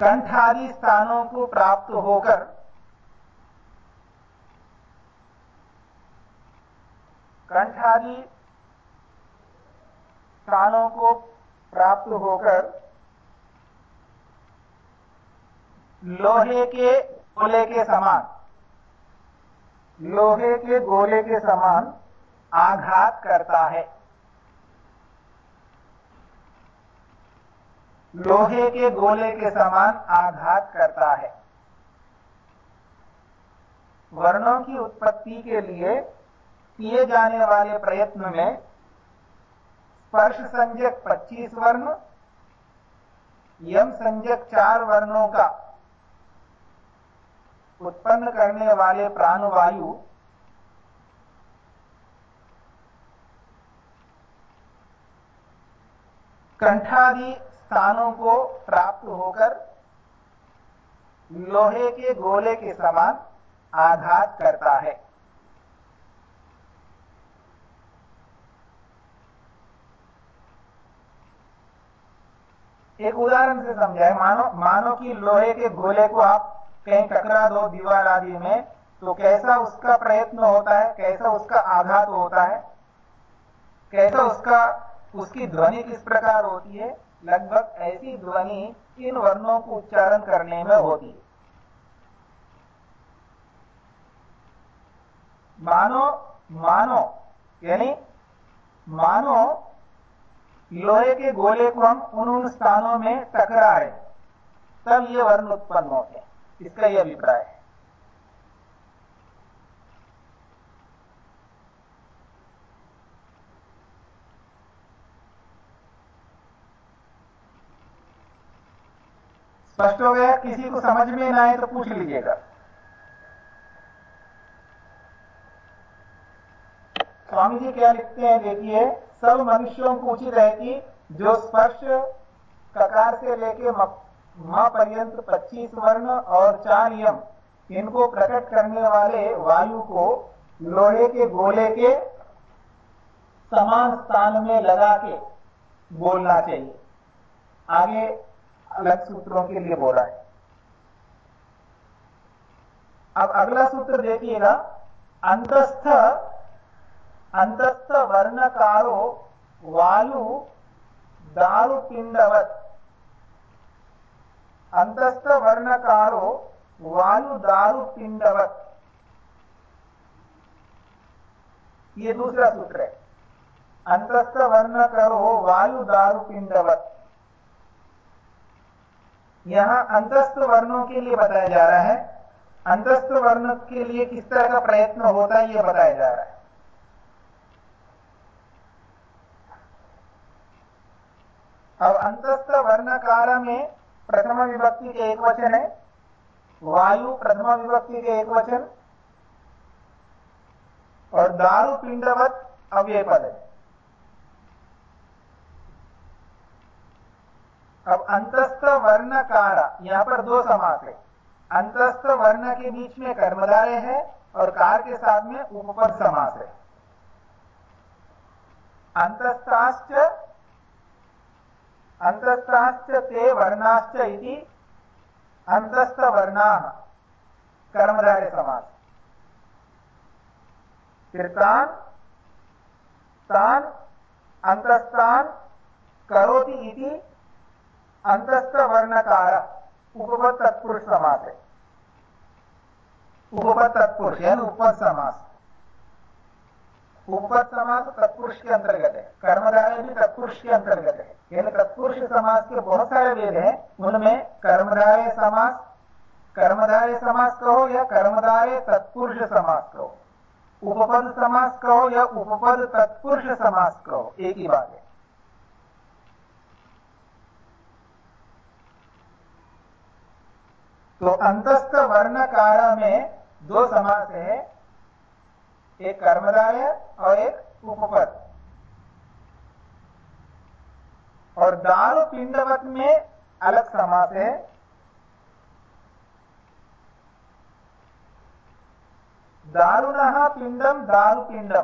कंठ आदि स्थानों को प्राप्त होकर कंठ आदि स्थानों को प्राप्त होकर लोहे के गोले के समान, लोहे के गोले के समान आघात करता है। लोहे के गोले के समान आघात करता है। वर्णों की उत्पत्ति के लिए किए जाने वाले प्रयत्न में स्पर्श संजक 25 वर्ण, यम संजक चार वर्णों का उत्पन्न करने वाले प्राणवायु कंठादि स्थानों को प्राप्त होकर लोहे के गोले के समान आघात करता है। एक उदाहरण से समझाए। मानो मानो कि लोहे के गोले को आप कहीं टकरा दो दीवार आदि में तो कैसा उसका प्रयत्न होता है, कैसा उसका आघात होता है, कैसा उसका, उसकी ध्वनि किस प्रकार होती है लगभग ऐसी ध्वनि इन वर्णों को उच्चारण करने में होती है। मानो मानो, यानी मानो, लोहे के गोले को हम उन उन स्थानों में टकरा रहे तब ये वर्ण उत्पन्न होते हैं। इसका यह अभिप्राय है। स्पष्ट हो गया किसी को समझ में ना आए तो पूछ लीजिएगा। स्वामी जी क्या लिखते हैं? देखिए, सब मनुष्यों को उचित है कि जो स्पर्श ककार से लेके माँ पर्यंत 25 वर्ण और चार यम इनको प्रकट करने वाले वायु को लोहे के गोले के समान स्थान में लगा के बोलना चाहिए। आगे अलग सूत्रों के लिए बोला है। अब अगला सूत्र देखिएगा। अंतस्थ अंतस्थ वर्णकारो वायु दारु पिंडवत। अंतस्थ वर्णकारो वायु दारु पिंडवत। ये दूसरा सूत्र है। अंतस्थ वर्ण करो वायु दारु पिंडवत। यहाँ अंतस्थ वर्णों के लिए बताया जा रहा है। अंतस्थ वर्ण के लिए किस तरह का प्रयत्न होता है यह बताया जा रहा है। अब अंतस्थ वर्णकार में प्रथम विभक्ति के एक वचन है, वायु प्रथम विभक्ति के एक वचन, और दारू पिंडवत अव्यय पद है। अब अंतस्थ वर्ण कार, यहाँ पर दो समास है। अंतस्थ वर्ण के बीच में कर्मधारे है और कार के साथ में उपपद समास है। अंतस्थाश्च ते वर्णाश्च इति अंतस्थ वर्णा कर्मधारे समास। फिर तान तान, अंतस्थान, करोति इति अंतस्थ वर्णकार उपपद तत्पुरुष समास है। उपपद तत्पुरुष यानी उपपद समास। उपपद समास तत्पुरुष के अंतर्गत है। कर्मधारय भी तत्पुरुष के अंतर्गत है। यानी तत्पुरुष समास के बहुत सारे वेद हैं। उनमें कर्मधारय समास कर्मधारय समास कहो या कर्मधारय तत्पुरुष समास कहो। उपपद समास कहो या उपपद तत्पुरुष समास कहो। एक ही बात है। तो अंतस्थ वर्णकार में दो समास है, एक कर्मदाय और एक उपपद। और दारु पिंडवत में अलग समास है। दारुण पिंडम दारु पिंडम।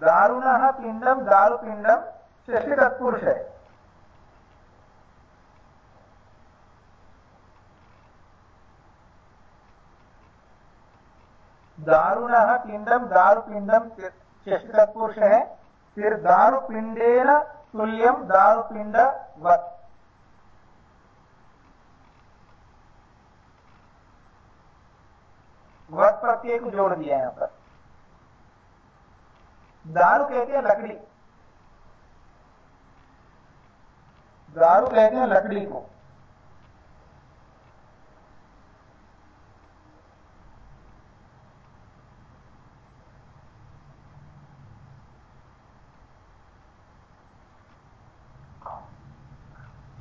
दारुण पिंडम दारु पिंडम शशि तत्पुरुष है दारुण पिंडम दारु पिंडम षष्ठ तत्पुरुष है फिर दारु पिंडेन तुल्यम दारु पिंड वत प्रत्यय को जोड़ दिया यहाँ पर। दारू कहते हैं लकड़ी। दारू कहते हैं लकड़ी को।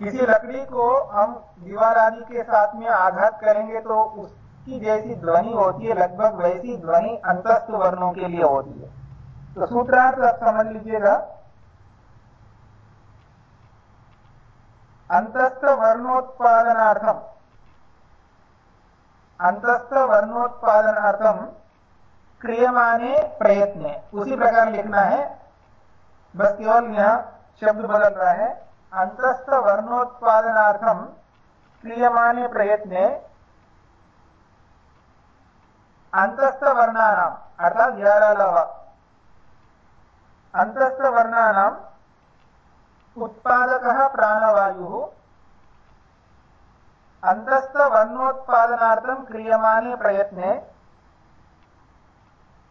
किसी लकड़ी को हम दीवार आदि के साथ में आघात करेंगे तो उसकी जैसी ध्वनि होती है, लगभग वैसी ध्वनि अंतस्थ वर्णों के लिए होती है। तो सूत्रार्थ आप समझ लीजिएगा। अंतस्थ वर्णोत्पादनार्थम अंतस्थ वर्णोत्पादनार्थम क्रियमाने प्रयत्न। उसी प्रकार लिखना है। बस केवल यहाँ शब्द बदल रहा है। अंतस्थ वर्णोत्पादनार्थम क्रियमाने प्रयत्ने अंतस्थ वर्णानाम अर्थात ग्यारह अंतस्थ वर्णानाम उत्पादकः प्राणवायुः अन्तस्थ वर्णोत्पादनार्थं क्रियमाणे प्रयत्ने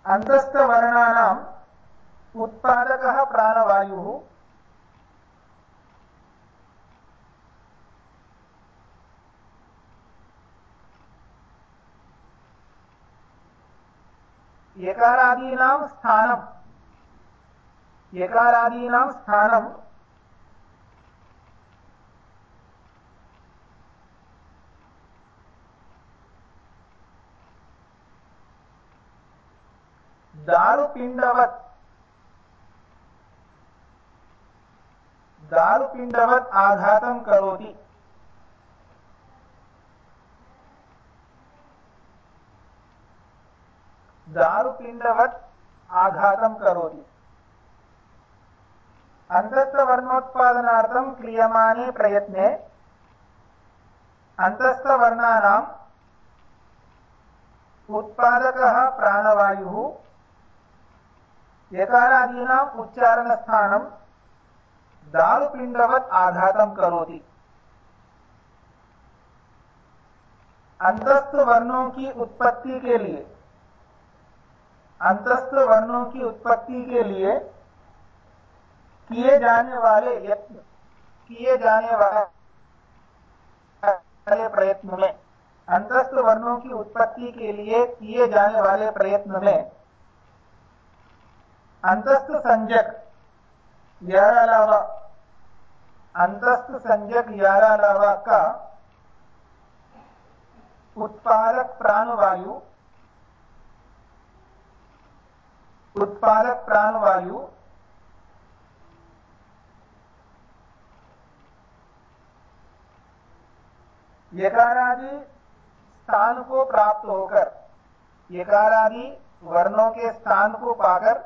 अन्तस्थवर्णानाम् उत्पादकः प्राणवायुः यकारादीनां स्थानं यकारादीनां स्थानं दारुपिण्डवत्। दारुपिण्डवत् आघातं करोति। दारुपिण्डवत् आघातं करोति। अन्तस्थवर्णोत्पादनार्थं क्रियमाणे प्रयत्ने अन्तस्थवर्णानाम् उत्पादकः प्राणवायुः यकारादीनाम् उच्चारणस्थानं दारुपिण्डवत् आघातं करोति। अंतस्थ वर्णों की उत्पत्ति के लिए अंतस्थ वर्णों की उत्पत्ति के लिए किए जाने वाले यत्न, किए जाने वाले प्रयत्न में अंतस्थ वर्णों की उत्पत्ति के लिए किए जाने वाले प्रयत्न में अंतस्थ संजक ग्यारह अलावा अंतस्थ संजक ग्यारह अलावा का, उत्पादक प्राणवायु उत्पादक प्राणवायु यकारादि स्थान को प्राप्त होकर, यकारादि वर्णों के स्थान को पाकर,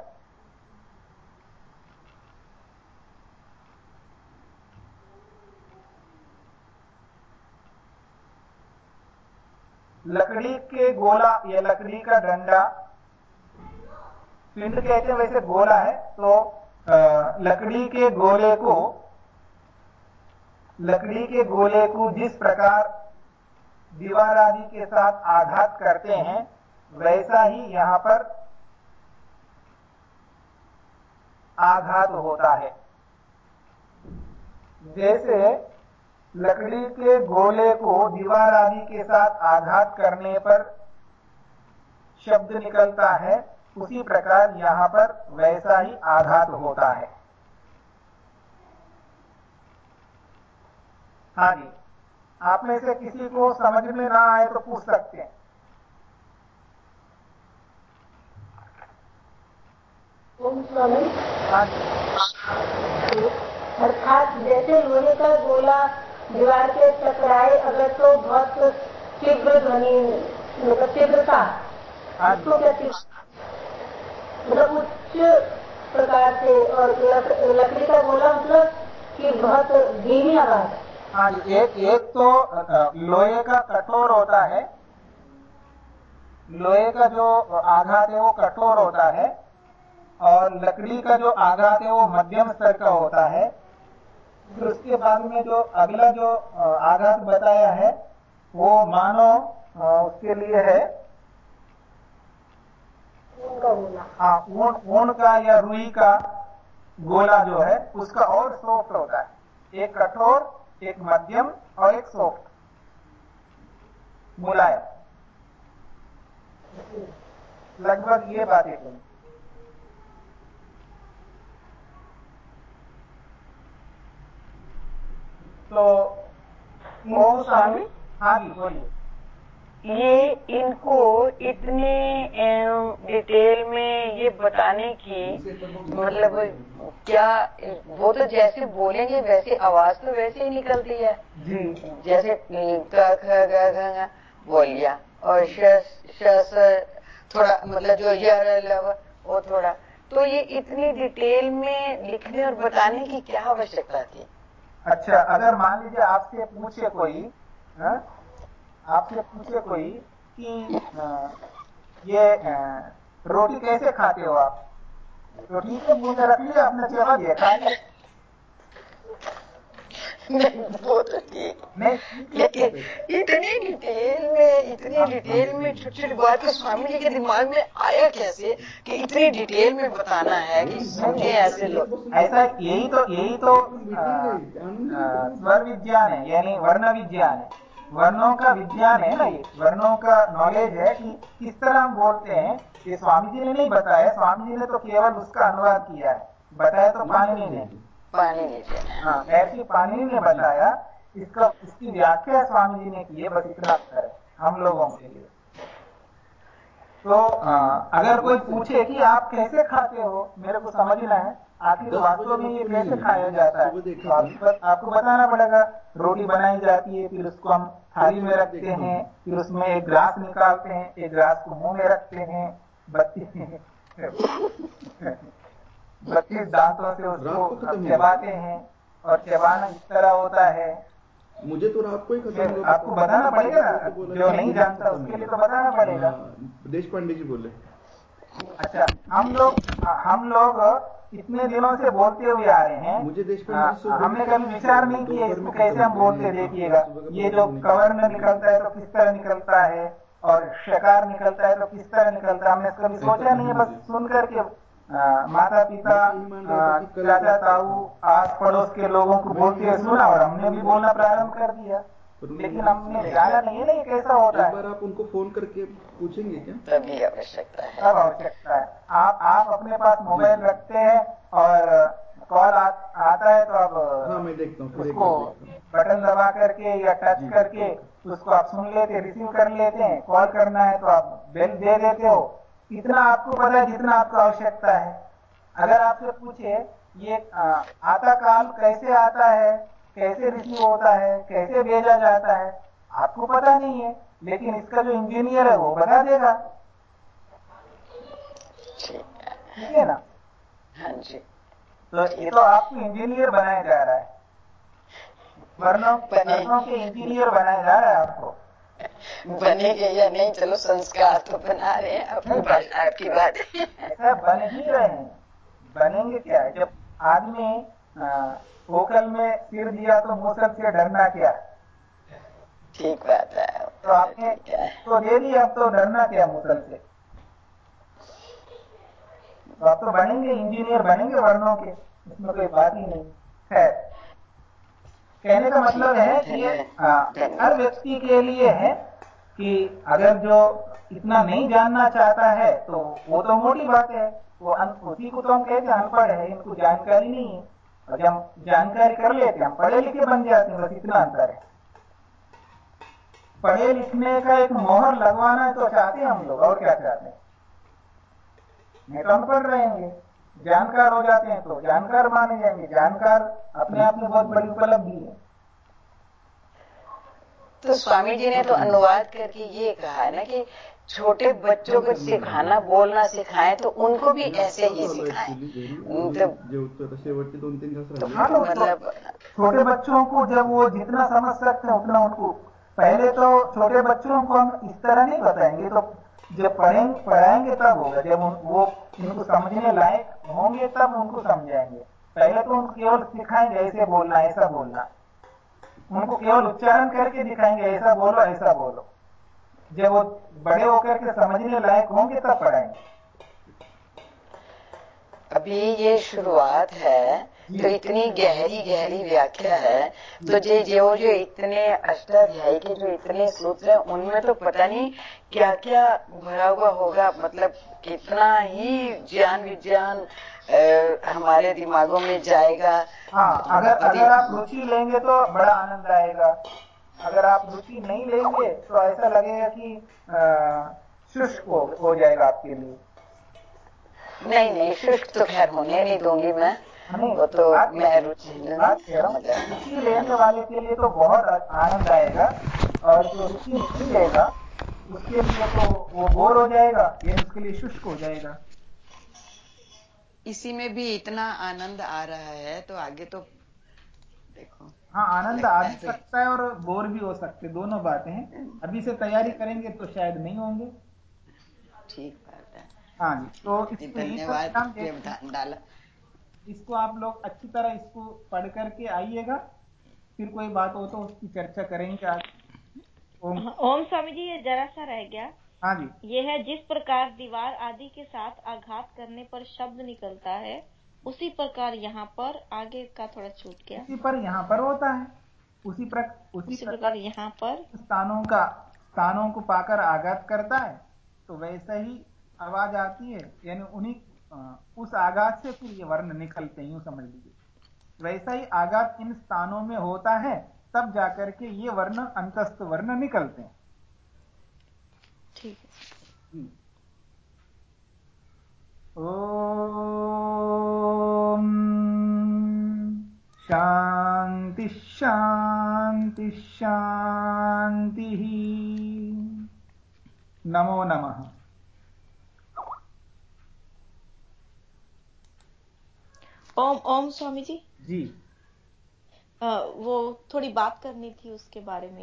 लकड़ी के गोला या लकड़ी का डंडा पिंड कहते हैं वैसे गोला है तो लकड़ी के गोले को, लकड़ी के गोले को जिस प्रकार दीवार आदि के साथ आघात करते हैं, वैसा ही यहाँ पर आघात होता है। जैसे लकड़ी के गोले को दीवार आदि के साथ आघात करने पर शब्द निकलता है उसी प्रकार यहाँ पर वैसा ही आघात होता है। हाँ जी आप में से किसी को समझ में ना आए तो पूछ सकते हैं। अर्थात जैसे लोहे का गोला दीवार के टकराए अगर तो बहुत तीव्र ध्वनि मतलब तीव्रता हाँ मतलब उच्च प्रकार से और लक, लकड़ी का गोला मतलब कि बहुत धीमी आवाज़। हाँ एक एक तो लोहे का कठोर होता है। लोहे का जो आघात है वो कठोर होता है और लकड़ी का जो आघात है वो मध्यम स्तर का होता है। फिर उसके बाद में जो अगला जो आघात बताया है वो मानो उसके लिए है। हाँ ऊन ऊन का या रुई का गोला जो है, उसका और सॉफ्ट होता है। एक कठोर, एक मध्यम और एक सॉफ्ट मुलायम। लगभग ये बातें कही तो ओम स्वामी हाँ जी, बोलिए। ये इनको इतने डिटेल में ये बताने की मतलब क्या वो तो जैसे बोलेंगे वैसे आवाज़ तो वैसे ही निकलती है। जैसे क ख ग बोल लिया। और श श थोड़ा मतलब जो वो थोड़ा। तो ये इतनी डिटेल में लिखने और बताने की क्या आवश्यकता थी? अच्छा अगर मान लीजिए आपसे पूछे कोई हाँ? आपसे पूछे कोई कि ये रोटी कैसे खाते हो आप? रोटी है मुँह में रख लिया अपना चबा दिया खा लिया लेकिन इतनी डिटेल में इतनी डिटेल में छोटी छोटी बात तो स्वामी जी के दिमाग में आया कैसे कि इतनी डिटेल में बताना है कि समझे ऐसे लोग ऐसा यही तो यही तो स्वर विज्ञान है यानी वर्ण विज्ञान है। वर्णों का विज्ञान है ना ये वर्णों का नॉलेज है कि किस तरह हम बोलते हैं। ये स्वामी जी ने नहीं बताया स्वामी जी ने तो केवल उसका अनुवाद किया है। बताया तो पाणिनि ने। पानी हाँ। ऐसी पाणिनि ने बताया इसका इसकी व्याख्या स्वामी जी ने की है बस इतना अंतर है हम लोगों के लिए तो अ, अगर कोई पूछे कि आप कैसे खाते हो मेरे को समझना है आखिर वास्तव में ये कैसे खाया जाता है? तो आपको बताना पड़ेगा रोटी बनाई जाती है फिर उसको हम थाली में रखते हैं फिर उसमें एक ग्लास निकालते हैं एक ग्लास को मुँह में रखते हैं बत्तीस *laughs* बत्तीस दांतों से उसको चबाते हैं और चबाना इस तरह होता है। मुझे तो रात को ही खत्म आपको बताना पड़ेगा जो नहीं जानता उसके लिए तो बताना पड़ेगा। देश पांडे जी बोले। अच्छा हम लोग हम लोग इतने दिनों से बोलते हुए आ रहे हैं। मुझे देश हाँ, जी से हमने कभी विचार नहीं किया इसको कैसे हम बोलते देखिएगा। ये जो कवर्ण निकलता है तो किस तरह निकलता है? और शकार निकलता है तो किस तरह निकलता है? हमने कभी सोचा नहीं है बस सुन करके माता पिता चाचा ताऊ आस पड़ोस के लोगों को बोलते हुए सुना और हमने भी बोलना प्रारंभ कर दिया। लेकिन हमने जाना नहीं है ना ये कैसा होता एक है। बार आप उनको फ़ोन करके पूछेंगे क्या? तभी आवश्यकता है। आवश्यकता है। आप आप अपने पास मोबाइल रखते हैं और कॉल आ, आता है तो हाँ मैं देखता हूँ उसको बटन दबा करके या टच करके उसको आप सुन लेते रिसीव कर लेते हैं। कॉल करना है तो आप बेल दे देते हो। इतना आपको पता है जितना आपको आवश्यकता है। अगर आपसे पूछे ये आता काल कैसे आता है? कैसे रिसीव होता है कैसे भेजा जाता है आपको पता नहीं है लेकिन इसका जो इंजीनियर है वो बता देगा। ठीक है ना? हाँ जी। तो ये तो आपको इंजीनियर बनाया जा रहा है। वर्णों वर्णों के इंजीनियर बनाया जा रहा है आपको। बनेंगे या नहीं चलो संस्कार तो बना रहे हैं अपनी भाषा बात। ऐसा बन ही रहे हैं। बनेंगे क्या? जब आदमी आ, ओखल में सिर दिया तो मुसल से डरना क्या? ठीक बात है। तो आपने तो दे दिया अब तो डरना क्या मुसल से? तो आप तो बनेंगे इंजीनियर बनेंगे वर्णों के इसमें कोई बात ही नहीं। है कहने का मतलब है कि हर व्यक्ति के लिए है कि अगर जो इतना नहीं जानना चाहता है तो वो तो मोटी बात है वो उसी को तो हम कहते हैं अनपढ़ है इनको जानकारी नहीं है। हम जानकारी कर लेते हैं, पढ़े लिखे बन जाते हैं बस इतना अंतर है। पढ़े लिखने का एक मोहर लगवाना तो चाहते हैं हम लोग, और क्या चाहते हैं? नहीं तो हम पढ़ रहेंगे जानकार हो जाते हैं तो जानकार माने जाएँगे। जानकार अपने आप में बहुत बड़ी उपलब्धि है। तो स्वामी जी ने तो अनुवाद करके ये कहा ना कि छोटे बच्चों को सिखाना बोलना सिखाए तो उनको भी ऐसे ही सिखाएँ। मतलब हाँ तो मतलब छोटे बच्चों को जब वो जितना समझ सकते हैं उतना उनको। पहले तो छोटे बच्चों को हम इस तरह नहीं बताएँगे तो जब पढ़ेंगे पढ़ाएँगे तब होगा। जब वो इनको समझने लायक होंगे तब उनको समझाएँगे। पहले तो उनको केवल सिखाएँगे ऐसे बोलना ऐसा बोलना। उनको केवल उच्चारण करके दिखाएँगे ऐसा बोलो ऐसा बोलो। जब वो बड़े होकर के समझने लायक होंगे तब पढ़ाएँगे। अभी ये शुरुआत है तो इतनी गहरी गहरी व्याख्या है। तो जे जो जो इतने अष्टाध्यायी के जो इतने सूत्र हैं उनमें तो पता नहीं क्या क्या भरा हुआ होगा। मतलब कितना ही ज्ञान विज्ञान हमारे दिमागों में जाएगा। हाँ अगर अगर आप रुचि लेंगे तो बड़ा आनंद आएगा। अगर आप रुचि नहीं लेंगे तो ऐसा लगेगा कि शुष्क हो, हो जाएगा आपके लिए। नहीं नहीं शुष्क तो खैर होने नहीं दूँगी मैं। वो तो मैं रुचि हूँ, रुचि लेने वाले के लिए तो बहुत आनंद आएगा और जो रुचि नहीं लेगा उसके लिए तो वो बोर हो जाएगा या उसके लिए शुष्क हो जाएगा। इसी में भी इतना आनंद आ रहा है तो आगे तो देखो। हाँ आनंद आ भी सकता है और बोर भी हो सकते दोनों बातें हैं। अभी से तैयारी करेंगे तो शायद नहीं होंगे। ठीक बात है। हाँ जी तो धन्यवाद डाला। इसको आप लोग अच्छी तरह इसको पढ़ करके आइएगा। फिर कोई बात हो तो उसकी चर्चा करेंगे आज। ओम। ओम स्वामी जी ये जरा सा रह गया। हाँ जी। ये है जिस प्रकार दीवार आदि के साथ आघात करने पर शब्द निकलता है उसी प्रकार यहाँ पर आगे का थोड़ा छूट गया। उसी पर यहाँ पर होता है। उसी प्र उसी उसी प्रकार प्रकार यहाँ पर स्थानों का स्थानों को पाकर आघात करता है तो वैसा ही आवाज़ आती है यानी उन्हीं उस आघात से फिर ये वर्ण निकलते हैं यूँ समझ लीजिए। वैसा ही आघात इन स्थानों में होता है तब जाकर के ये वर्ण अंतस्थ वर्ण निकलते हैं। ठीक है। ओम शांति शांति शांति नमो नमः। ओम ओम स्वामी जी जी। अ, वो थोड़ी बात करनी थी उसके बारे में।